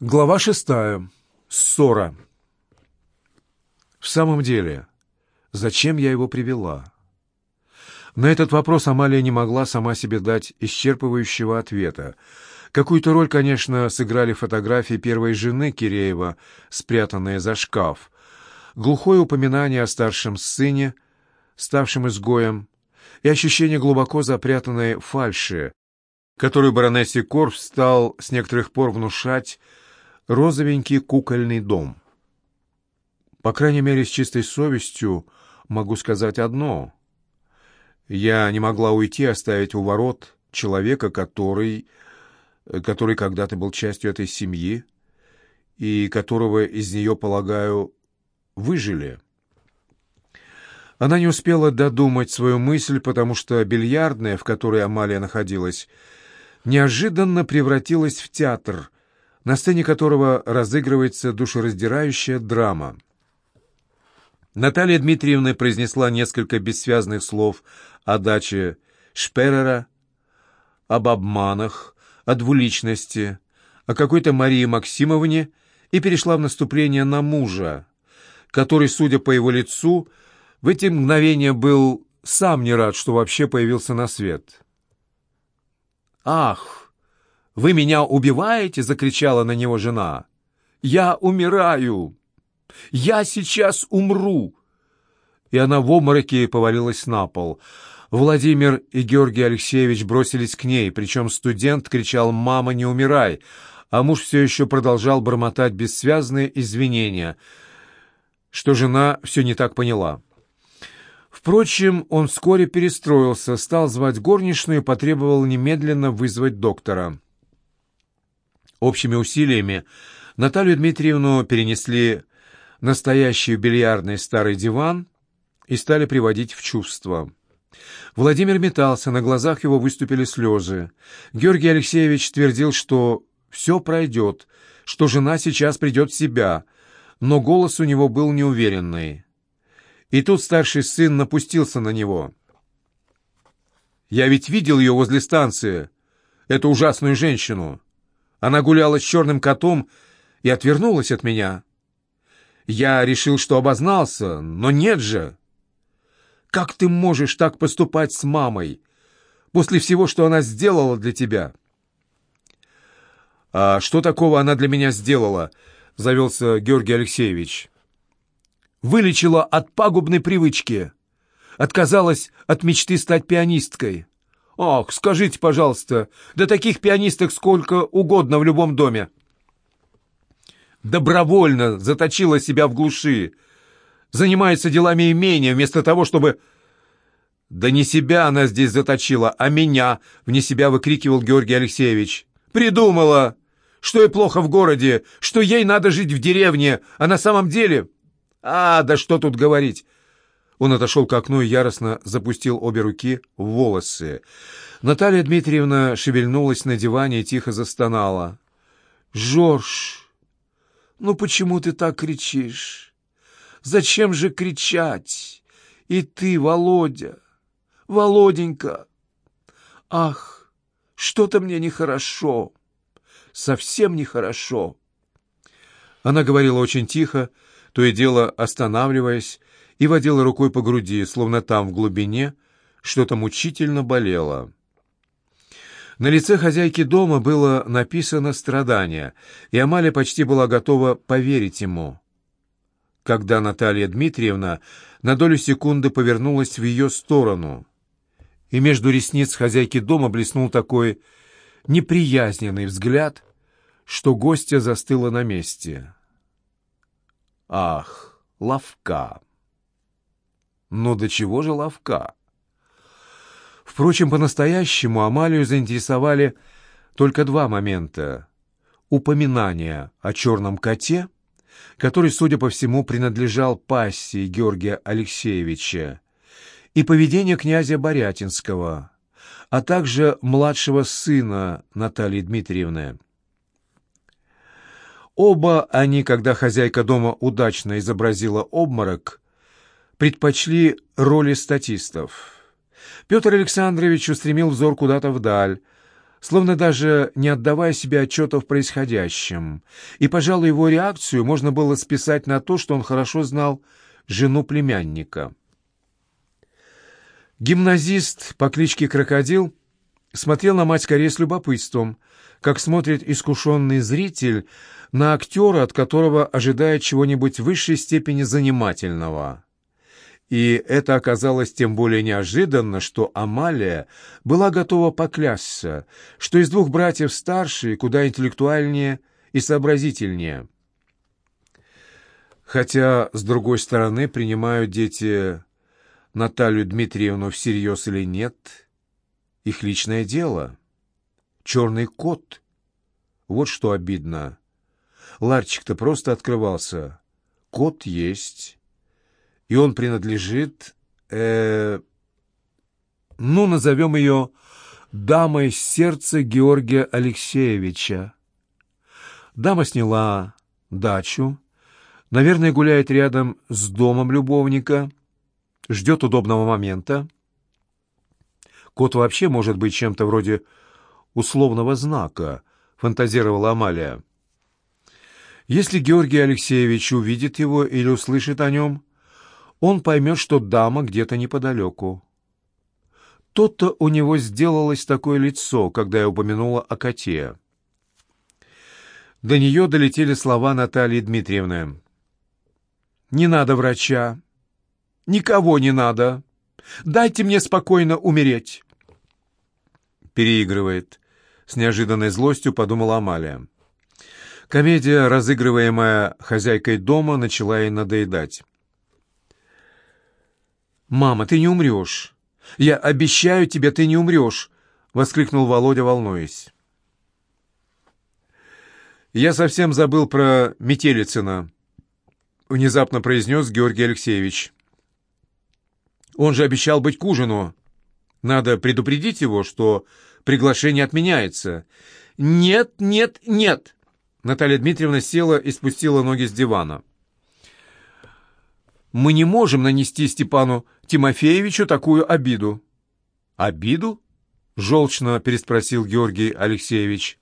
Глава шестая. Ссора. В самом деле, зачем я его привела? На этот вопрос Амалия не могла сама себе дать исчерпывающего ответа. Какую-то роль, конечно, сыграли фотографии первой жены Киреева, спрятанные за шкаф, глухое упоминание о старшем сыне, ставшем изгоем, и ощущение глубоко запрятанной фальши, которую баронессе Корф стал с некоторых пор внушать розовенький кукольный дом. По крайней мере, с чистой совестью могу сказать одно. Я не могла уйти, оставить у ворот человека, который, который когда-то был частью этой семьи и которого из нее, полагаю, выжили. Она не успела додумать свою мысль, потому что бильярдная, в которой Амалия находилась, неожиданно превратилась в театр, на сцене которого разыгрывается душераздирающая драма. Наталья Дмитриевна произнесла несколько бессвязных слов о даче Шперера, об обманах, о двуличности, о какой-то Марии Максимовне и перешла в наступление на мужа, который, судя по его лицу, в эти мгновения был сам не рад, что вообще появился на свет. «Ах, вы меня убиваете!» — закричала на него жена. «Я умираю! Я сейчас умру!» И она в обмороке повалилась на пол. Владимир и Георгий Алексеевич бросились к ней, причем студент кричал «Мама, не умирай!», а муж все еще продолжал бормотать бессвязные извинения, что жена все не так поняла. Впрочем, он вскоре перестроился, стал звать горничную и потребовал немедленно вызвать доктора. Общими усилиями Наталью Дмитриевну перенесли настоящий бильярдный старый диван и стали приводить в чувство. Владимир метался, на глазах его выступили слезы. Георгий Алексеевич твердил, что все пройдет, что жена сейчас придет в себя, но голос у него был неуверенный. И тут старший сын напустился на него. «Я ведь видел ее возле станции, эту ужасную женщину. Она гуляла с черным котом и отвернулась от меня. Я решил, что обознался, но нет же. Как ты можешь так поступать с мамой после всего, что она сделала для тебя?» «А что такого она для меня сделала?» — завелся Георгий Алексеевич вылечила от пагубной привычки. Отказалась от мечты стать пианисткой. Ох, скажите, пожалуйста, да таких пианисток сколько угодно в любом доме. Добровольно заточила себя в глуши. Занимается делами имения вместо того, чтобы... Да не себя она здесь заточила, а меня, вне себя выкрикивал Георгий Алексеевич. Придумала, что ей плохо в городе, что ей надо жить в деревне, а на самом деле... «А, да что тут говорить!» Он отошел к окну и яростно запустил обе руки в волосы. Наталья Дмитриевна шевельнулась на диване и тихо застонала. «Жорж, ну почему ты так кричишь? Зачем же кричать? И ты, Володя, Володенька! Ах, что-то мне нехорошо, совсем нехорошо!» Она говорила очень тихо, то и дело останавливаясь, и водила рукой по груди, словно там, в глубине, что-то мучительно болело. На лице хозяйки дома было написано страдание, и Амалия почти была готова поверить ему. Когда Наталья Дмитриевна на долю секунды повернулась в ее сторону, и между ресниц хозяйки дома блеснул такой неприязненный взгляд, что гостья застыла на месте. Ах, ловка! Ну до чего же ловка? Впрочем, по-настоящему Амалию заинтересовали только два момента. Упоминание о черном коте, который, судя по всему, принадлежал пассии Георгия Алексеевича, и поведение князя Борятинского, а также младшего сына Натальи Дмитриевны. Оба они, когда хозяйка дома удачно изобразила обморок, предпочли роли статистов. Петр Александрович устремил взор куда-то вдаль, словно даже не отдавая себе отчета в происходящем, и, пожалуй, его реакцию можно было списать на то, что он хорошо знал жену племянника. Гимназист по кличке Крокодил смотрел на мать скорее с любопытством, как смотрит искушенный зритель на актера, от которого ожидает чего-нибудь высшей степени занимательного. И это оказалось тем более неожиданно, что Амалия была готова поклясться, что из двух братьев старший куда интеллектуальнее и сообразительнее. Хотя, с другой стороны, принимают дети Наталью Дмитриевну всерьез или нет, их личное дело. Черный кот. Вот что обидно. Ларчик-то просто открывался. Кот есть и он принадлежит... Э, ну, назовем ее дамой сердца Георгия Алексеевича. Дама сняла дачу, наверное, гуляет рядом с домом любовника, ждет удобного момента. Кот вообще может быть чем-то вроде условного знака, фантазировала Амалия. Если Георгий Алексеевич увидит его или услышит о нем, он поймет, что дама где-то неподалеку. То-то у него сделалось такое лицо, когда я упомянула о коте. До нее долетели слова Натальи Дмитриевны. «Не надо врача. Никого не надо. Дайте мне спокойно умереть». Переигрывает. С неожиданной злостью подумала Амалия. Комедия, разыгрываемая хозяйкой дома, начала ей надоедать. «Мама, ты не умрешь! Я обещаю тебе, ты не умрешь!» — воскликнул Володя, волнуясь. «Я совсем забыл про Метелицына», — внезапно произнес Георгий Алексеевич. «Он же обещал быть к ужину. Надо предупредить его, что приглашение отменяется». «Нет, нет, нет!» Наталья Дмитриевна села и спустила ноги с дивана мы не можем нанести Степану Тимофеевичу такую обиду». «Обиду?» — желчно переспросил Георгий Алексеевич.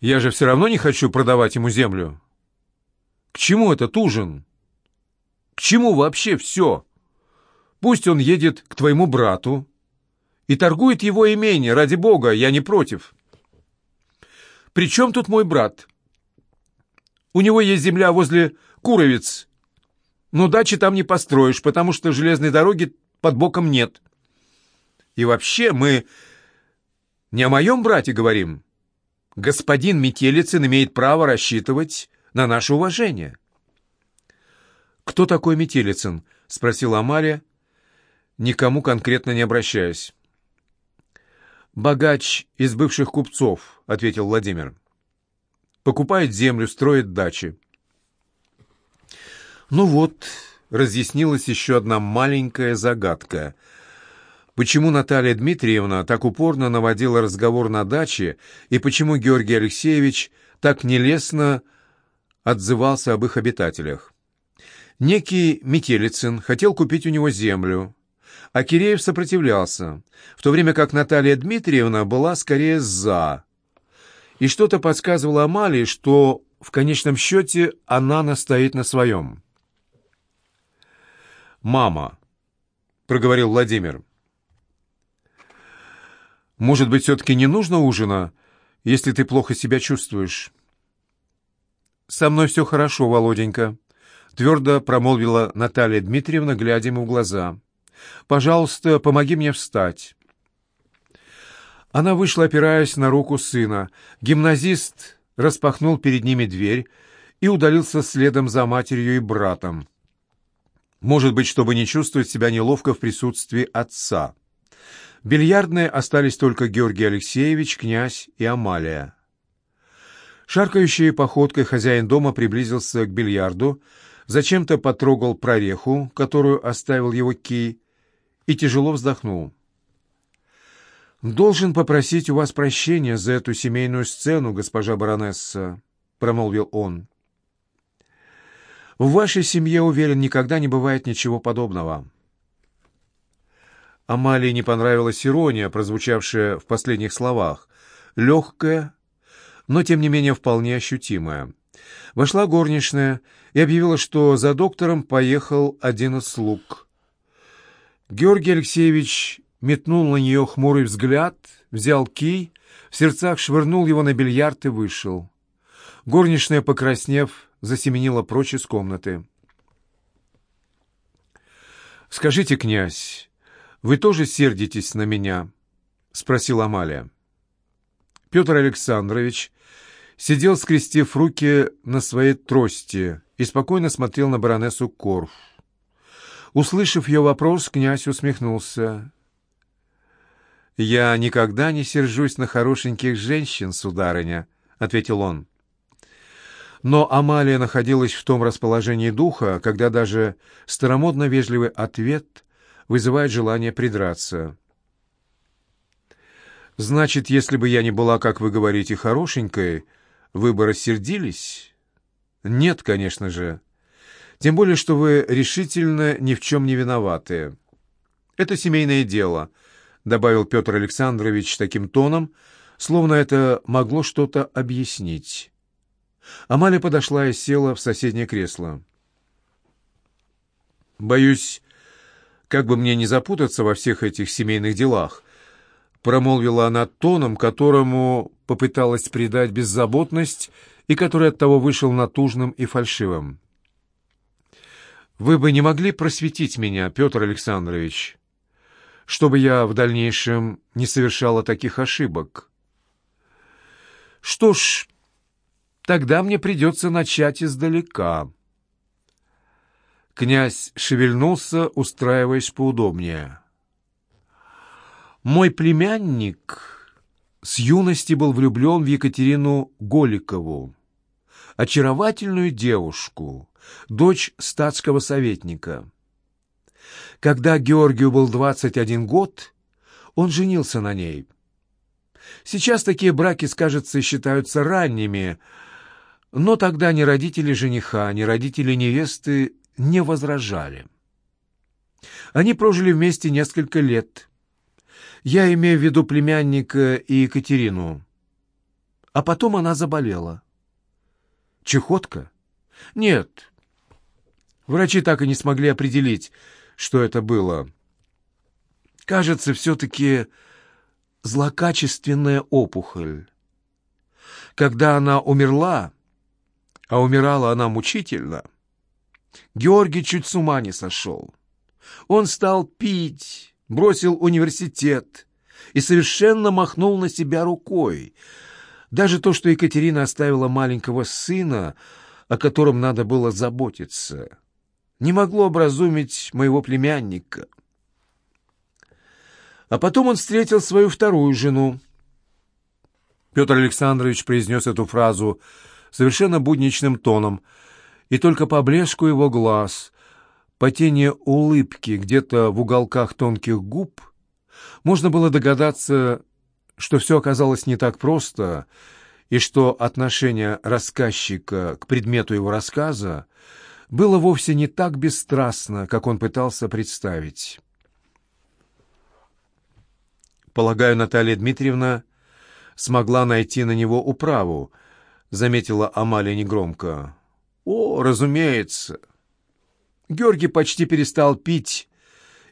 «Я же все равно не хочу продавать ему землю. К чему этот ужин? К чему вообще все? Пусть он едет к твоему брату и торгует его имение, ради бога, я не против. При чем тут мой брат? У него есть земля возле Куровец, но дачи там не построишь, потому что железной дороги под боком нет. И вообще мы не о моем брате говорим. Господин Метелицын имеет право рассчитывать на наше уважение. «Кто такой Метелицын?» — спросила Амалия, никому конкретно не обращаясь. «Богач из бывших купцов», — ответил Владимир. «Покупает землю, строит дачи. Ну вот, разъяснилась еще одна маленькая загадка. Почему Наталья Дмитриевна так упорно наводила разговор на даче, и почему Георгий Алексеевич так нелестно отзывался об их обитателях? Некий Метелицын хотел купить у него землю, а Киреев сопротивлялся, в то время как Наталья Дмитриевна была скорее «за». И что-то подсказывало Амалии, что в конечном счете она настоит на своем. «Мама», — проговорил Владимир. «Может быть, все-таки не нужно ужина, если ты плохо себя чувствуешь?» «Со мной все хорошо, Володенька», — твердо промолвила Наталья Дмитриевна, глядя ему в глаза. «Пожалуйста, помоги мне встать». Она вышла, опираясь на руку сына. Гимназист распахнул перед ними дверь и удалился следом за матерью и братом. Может быть, чтобы не чувствовать себя неловко в присутствии отца. Бильярдные остались только Георгий Алексеевич, князь и Амалия. Шаркающей походкой хозяин дома приблизился к бильярду, зачем-то потрогал прореху, которую оставил его кей, и тяжело вздохнул. «Должен попросить у вас прощения за эту семейную сцену, госпожа баронесса», — промолвил он. В вашей семье, уверен, никогда не бывает ничего подобного. Амалии не понравилась ирония, прозвучавшая в последних словах. Легкая, но тем не менее вполне ощутимая. Вошла горничная и объявила, что за доктором поехал один из слуг. Георгий Алексеевич метнул на нее хмурый взгляд, взял кий, в сердцах швырнул его на бильярд и вышел. Горничная, покраснев, засеменила прочь из комнаты. «Скажите, князь, вы тоже сердитесь на меня?» — спросила Амалия. Петр Александрович сидел, скрестив руки на своей трости, и спокойно смотрел на баронессу Корф. Услышав ее вопрос, князь усмехнулся. «Я никогда не сержусь на хорошеньких женщин, сударыня», — ответил он. Но Амалия находилась в том расположении духа, когда даже старомодно вежливый ответ вызывает желание придраться. «Значит, если бы я не была, как вы говорите, хорошенькой, вы бы рассердились?» «Нет, конечно же. Тем более, что вы решительно ни в чем не виноваты. Это семейное дело», — добавил Петр Александрович таким тоном, словно это могло что-то объяснить. Амалия подошла и села в соседнее кресло. «Боюсь, как бы мне не запутаться во всех этих семейных делах», промолвила она тоном, которому попыталась придать беззаботность и который оттого вышел натужным и фальшивым. «Вы бы не могли просветить меня, Петр Александрович, чтобы я в дальнейшем не совершала таких ошибок?» «Что ж, Тогда мне придется начать издалека. Князь шевельнулся, устраиваясь поудобнее. Мой племянник с юности был влюблен в Екатерину Голикову, очаровательную девушку, дочь статского советника. Когда Георгию был 21 год, он женился на ней. Сейчас такие браки, скажется, считаются ранними, но тогда ни родители жениха, ни родители невесты не возражали. Они прожили вместе несколько лет. Я имею в виду племянника и Екатерину. А потом она заболела. Чехотка? Нет. Врачи так и не смогли определить, что это было. Кажется, все-таки злокачественная опухоль. Когда она умерла, а умирала она мучительно. Георгий чуть с ума не сошел. Он стал пить, бросил университет и совершенно махнул на себя рукой. Даже то, что Екатерина оставила маленького сына, о котором надо было заботиться, не могло образумить моего племянника. А потом он встретил свою вторую жену. Петр Александрович произнес эту фразу совершенно будничным тоном, и только по блеску его глаз, по тени улыбки где-то в уголках тонких губ, можно было догадаться, что все оказалось не так просто, и что отношение рассказчика к предмету его рассказа было вовсе не так бесстрастно, как он пытался представить. Полагаю, Наталья Дмитриевна смогла найти на него управу —— заметила Амалия негромко. «О, разумеется!» Георгий почти перестал пить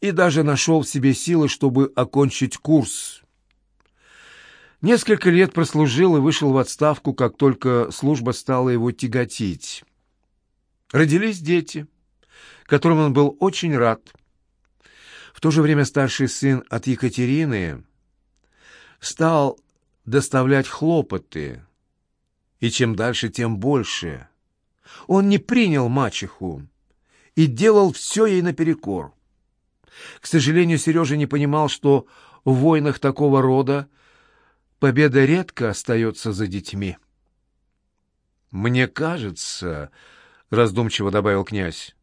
и даже нашел в себе силы, чтобы окончить курс. Несколько лет прослужил и вышел в отставку, как только служба стала его тяготить. Родились дети, которым он был очень рад. В то же время старший сын от Екатерины стал доставлять хлопоты — и чем дальше, тем больше. Он не принял мачеху и делал все ей наперекор. К сожалению, Сережа не понимал, что в войнах такого рода победа редко остается за детьми. «Мне кажется», — раздумчиво добавил князь,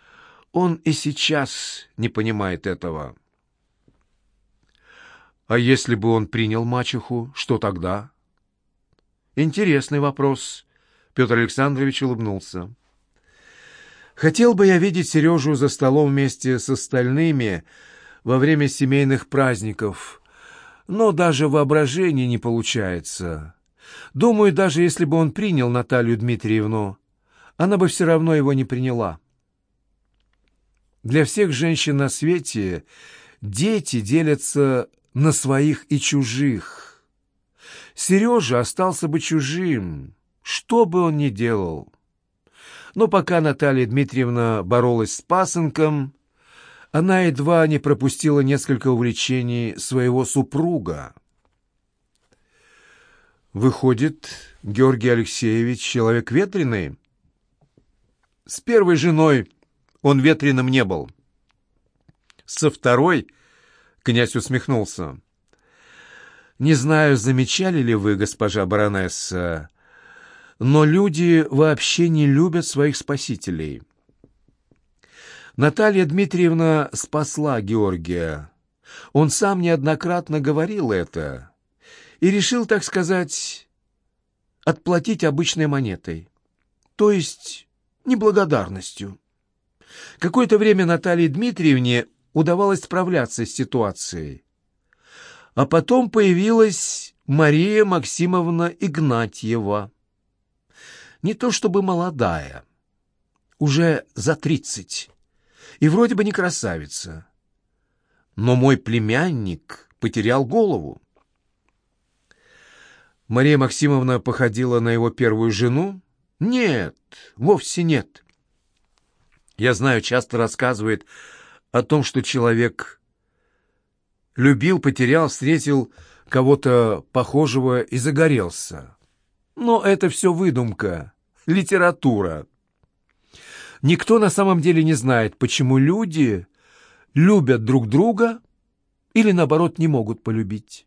— «он и сейчас не понимает этого». «А если бы он принял мачеху, что тогда?» Интересный вопрос. Петр Александрович улыбнулся. Хотел бы я видеть Сережу за столом вместе с остальными, во время семейных праздников, но даже воображение не получается. Думаю, даже если бы он принял Наталью Дмитриевну, она бы все равно его не приняла. Для всех женщин на свете дети делятся на своих и чужих. Сережа остался бы чужим, что бы он ни делал. Но пока Наталья Дмитриевна боролась с пасынком, она едва не пропустила несколько увлечений своего супруга. Выходит, Георгий Алексеевич человек ветреный? С первой женой он ветреным не был. Со второй князь усмехнулся. «Не знаю, замечали ли вы, госпожа баронесса, но люди вообще не любят своих спасителей». Наталья Дмитриевна спасла Георгия. Он сам неоднократно говорил это и решил, так сказать, отплатить обычной монетой, то есть неблагодарностью. Какое-то время Наталье Дмитриевне удавалось справляться с ситуацией. А потом появилась Мария Максимовна Игнатьева. Не то чтобы молодая, уже за тридцать и вроде бы не красавица. Но мой племянник потерял голову. Мария Максимовна походила на его первую жену? Нет, вовсе нет. Я знаю, часто рассказывает о том, что человек любил, потерял, встретил кого-то похожего и загорелся. Но это все выдумка, литература. Никто на самом деле не знает, почему люди любят друг друга или, наоборот, не могут полюбить.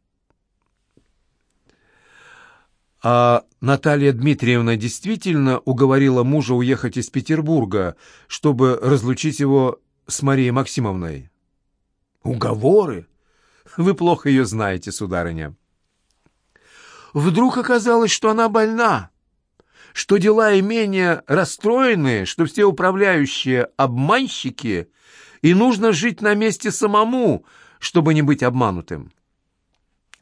А Наталья Дмитриевна действительно уговорила мужа уехать из Петербурга, чтобы разлучить его с Марией Максимовной. Уговоры? Вы плохо ее знаете, сударыня. Вдруг оказалось, что она больна что дела имения расстроены, что все управляющие обманщики, и нужно жить на месте самому, чтобы не быть обманутым.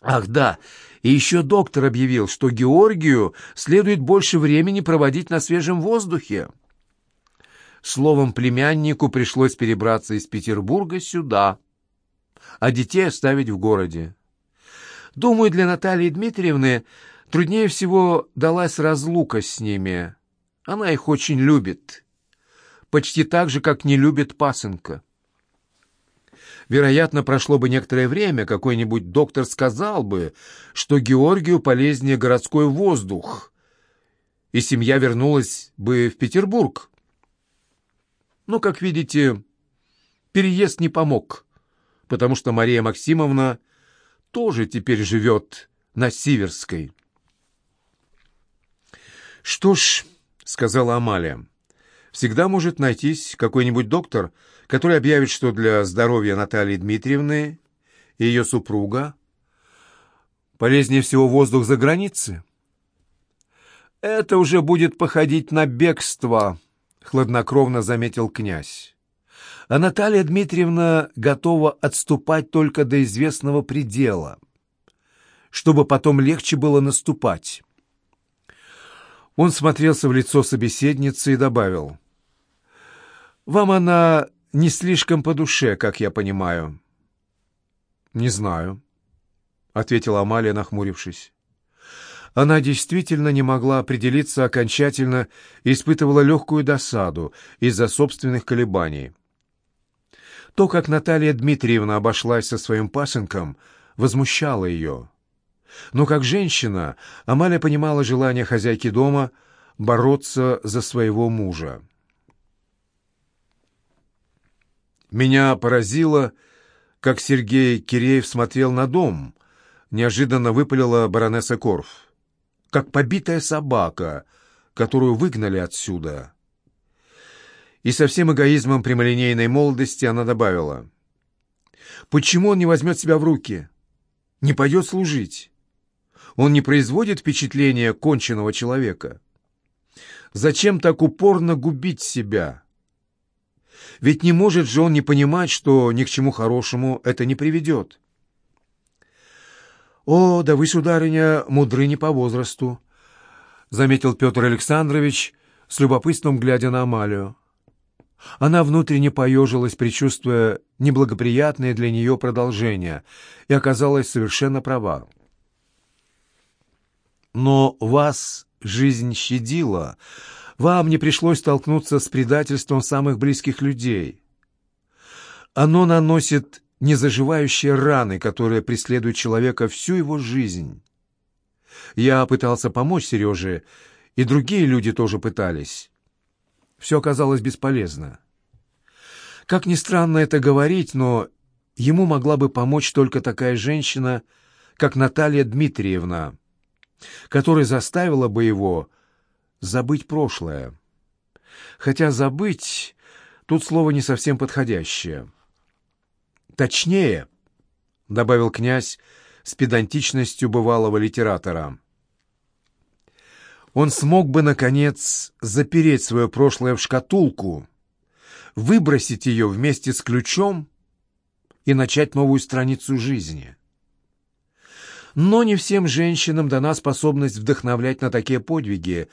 Ах да, и еще доктор объявил, что Георгию следует больше времени проводить на свежем воздухе. Словом, племяннику пришлось перебраться из Петербурга сюда, а детей оставить в городе. Думаю, для Натальи Дмитриевны Труднее всего далась разлука с ними. Она их очень любит. Почти так же, как не любит пасынка. Вероятно, прошло бы некоторое время, какой-нибудь доктор сказал бы, что Георгию полезнее городской воздух, и семья вернулась бы в Петербург. Но, как видите, переезд не помог, потому что Мария Максимовна тоже теперь живет на Сиверской. «Что ж», — сказала Амалия, — «всегда может найтись какой-нибудь доктор, который объявит, что для здоровья Натальи Дмитриевны и ее супруга полезнее всего воздух за границей». «Это уже будет походить на бегство», — хладнокровно заметил князь. «А Наталья Дмитриевна готова отступать только до известного предела, чтобы потом легче было наступать». Он смотрелся в лицо собеседницы и добавил. «Вам она не слишком по душе, как я понимаю». «Не знаю», — ответила Амалия, нахмурившись. Она действительно не могла определиться окончательно и испытывала легкую досаду из-за собственных колебаний. То, как Наталья Дмитриевна обошлась со своим пасынком, возмущало ее. Но как женщина Амалия понимала желание хозяйки дома бороться за своего мужа. Меня поразило, как Сергей Киреев смотрел на дом, неожиданно выпалила баронесса Корф. Как побитая собака, которую выгнали отсюда. И со всем эгоизмом прямолинейной молодости она добавила. «Почему он не возьмет себя в руки? Не пойдет служить?» он не производит впечатления конченного человека. Зачем так упорно губить себя? Ведь не может же он не понимать, что ни к чему хорошему это не приведет. «О, да вы, сударыня, мудры не по возрасту», — заметил Петр Александрович, с любопытством глядя на Амалию. Она внутренне поежилась, предчувствуя неблагоприятное для нее продолжение, и оказалась совершенно права. «Но вас жизнь щадила, вам не пришлось столкнуться с предательством самых близких людей. Оно наносит незаживающие раны, которые преследуют человека всю его жизнь. Я пытался помочь Сереже, и другие люди тоже пытались. Все оказалось бесполезно. Как ни странно это говорить, но ему могла бы помочь только такая женщина, как Наталья Дмитриевна, которая заставила бы его забыть прошлое. Хотя «забыть» — тут слово не совсем подходящее. «Точнее», — добавил князь с педантичностью бывалого литератора, он смог бы, наконец, запереть свое прошлое в шкатулку, выбросить ее вместе с ключом и начать новую страницу жизни. Но не всем женщинам дана способность вдохновлять на такие подвиги,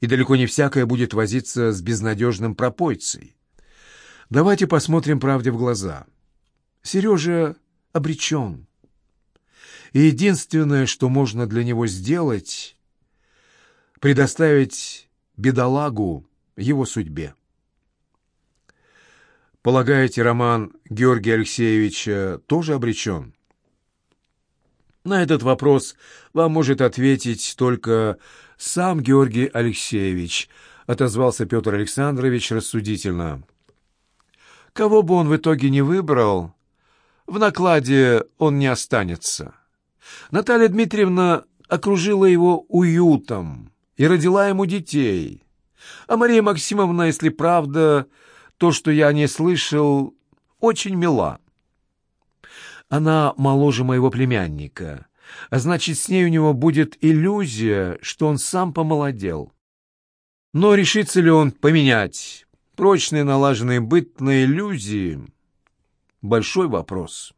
и далеко не всякая будет возиться с безнадежным пропойцей. Давайте посмотрим правде в глаза. Сережа обречен. И единственное, что можно для него сделать, предоставить бедолагу его судьбе. Полагаете, роман Георгия Алексеевича тоже обречен? На этот вопрос вам может ответить только сам Георгий Алексеевич, отозвался Петр Александрович рассудительно. Кого бы он в итоге не выбрал, в накладе он не останется. Наталья Дмитриевна окружила его уютом и родила ему детей. А Мария Максимовна, если правда, то, что я не слышал, очень мила. Она моложе моего племянника, а значит, с ней у него будет иллюзия, что он сам помолодел. Но решится ли он поменять прочные налаженные быт на иллюзии — большой вопрос.